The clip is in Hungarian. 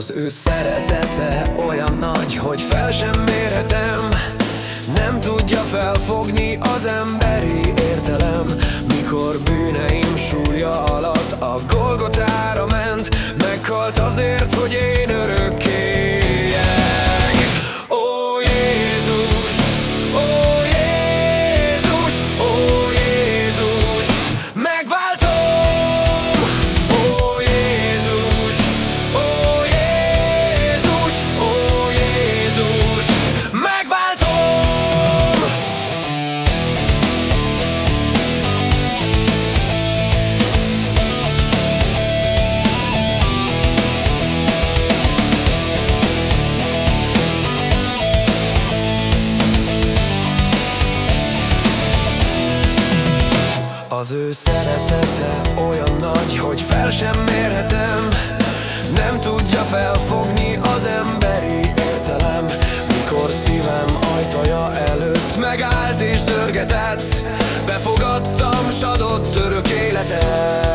Az ő szeretete olyan nagy, hogy fel sem mérhetem. Nem tudja felfogni az emberi értelem Mikor bűneim súlja alatt Az ő szeretete olyan nagy, hogy fel sem mérhetem. Nem tudja felfogni az emberi értelem Mikor szívem ajtaja előtt megállt és zörgetett Befogadtam sadott örök életet.